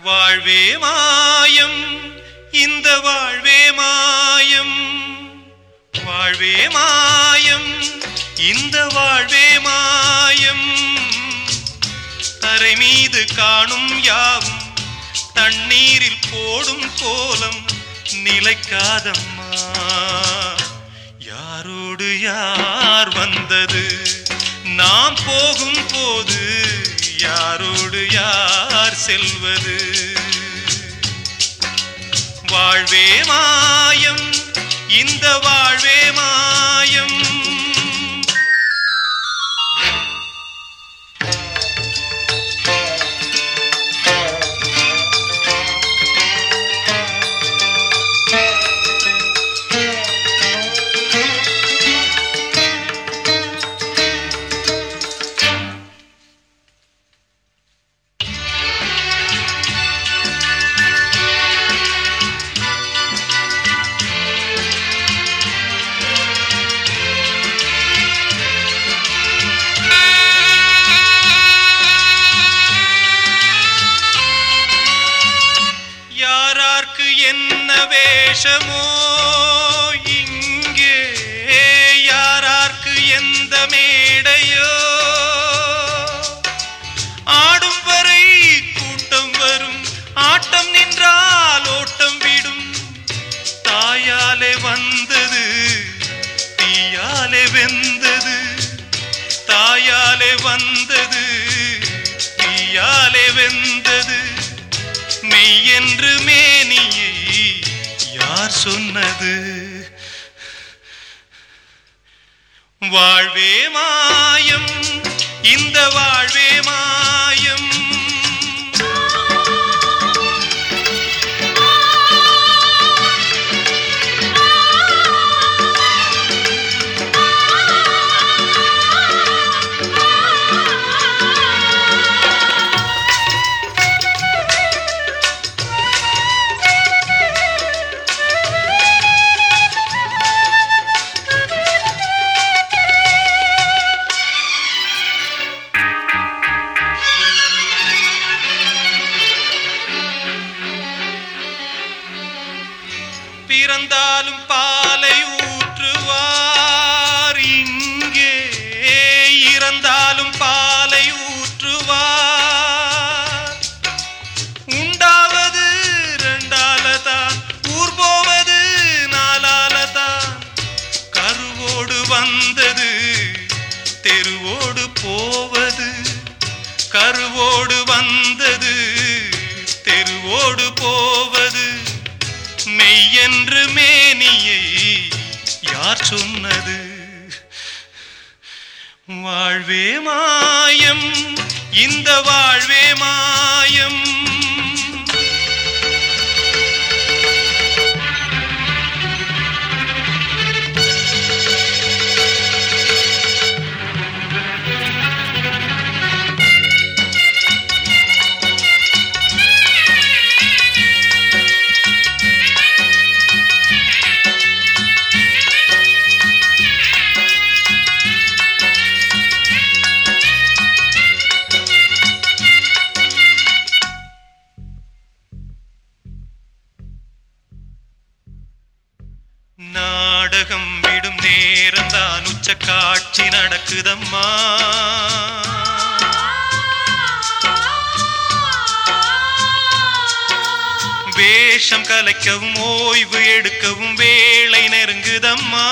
வாழ்வே மாயம். இந்த வாழ்வே மாயம். வாழ்வே மாயம். இந்த வாழ்வே மாயம். தரை மீது காணும் யாவும் தண்ணீரில் போடும் கோலம் நிலைக்காதம்மா. யாரோடு யார் வந்தது? நாம் போகும் போது யாரோடு யார் செல்வது? வாழ்வே என்ன வேஷமோ இங்கே? யாரார்க்கு எந்த மேடையோ? ஆடும் வரை கூட்டம் வரும் ஆட்டம் நின்றால் ஓட்டம் விடும். தாயாலே வந்தது தீயாலே வெந்தது. தாயாலே வந்தது வாழ்வே மாயம். இந்த வாழ்வே மாயம். பிறந்தாலும் பாலை ஊற்றுவார். இங்கே இறந்தாலும் பாலை ஊற்றுவார். உண்டாவது ரெண்டாலதான் ஊர் போவது நாலாலதான். கருவோடு வந்தது தெருவோடு போவது. கருவோடு வந்தது தெருவோடு போ யார் சொன்னது. வாழ்வே மாயம் இந்த வாழ்வே மாயம் உலகம் விடும் நேரம் தான் உச்ச காட்சி நடக்குதம்மா. வேஷம் கலைக்கவும் ஓய்வு எடுக்கவும் வேலை நெருங்குதம்மா.